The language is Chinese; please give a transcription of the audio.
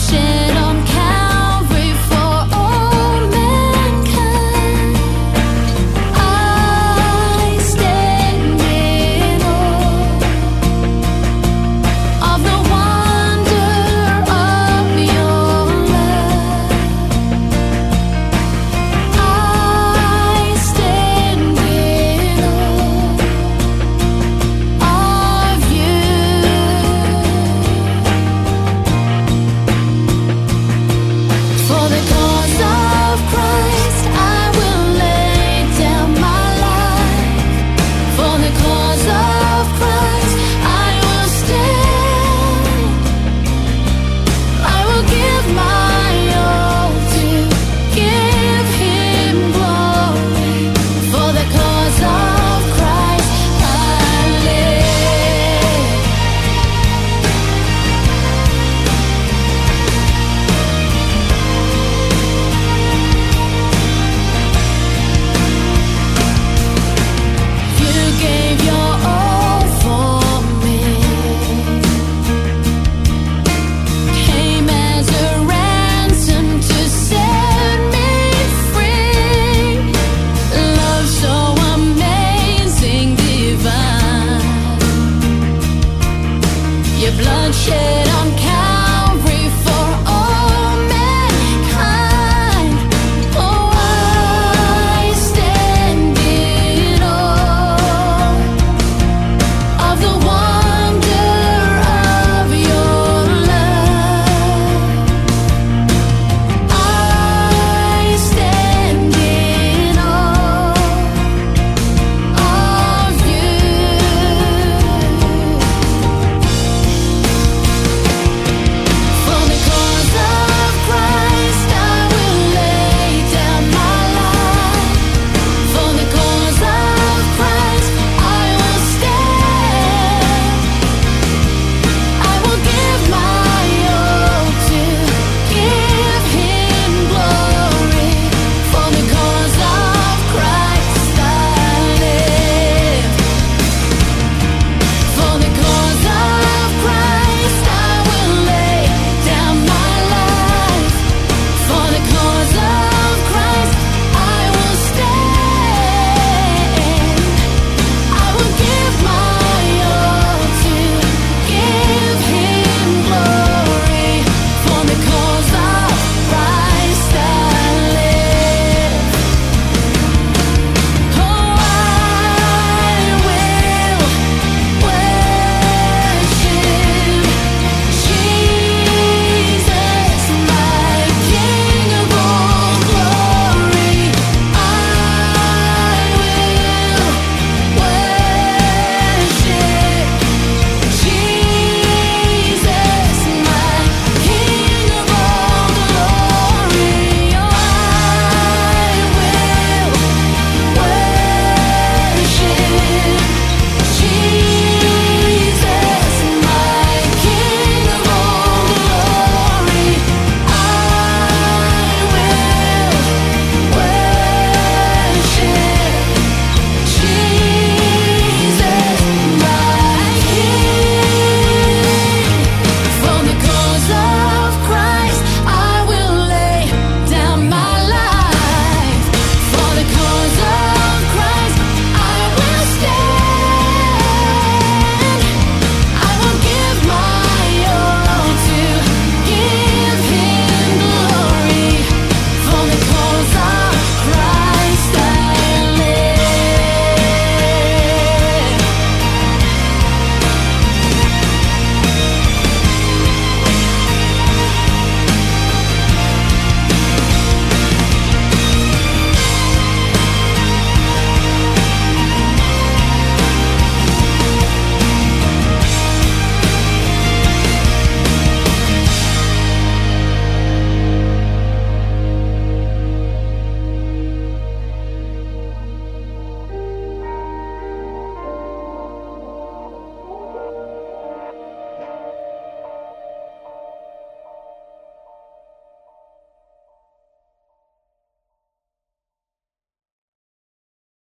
是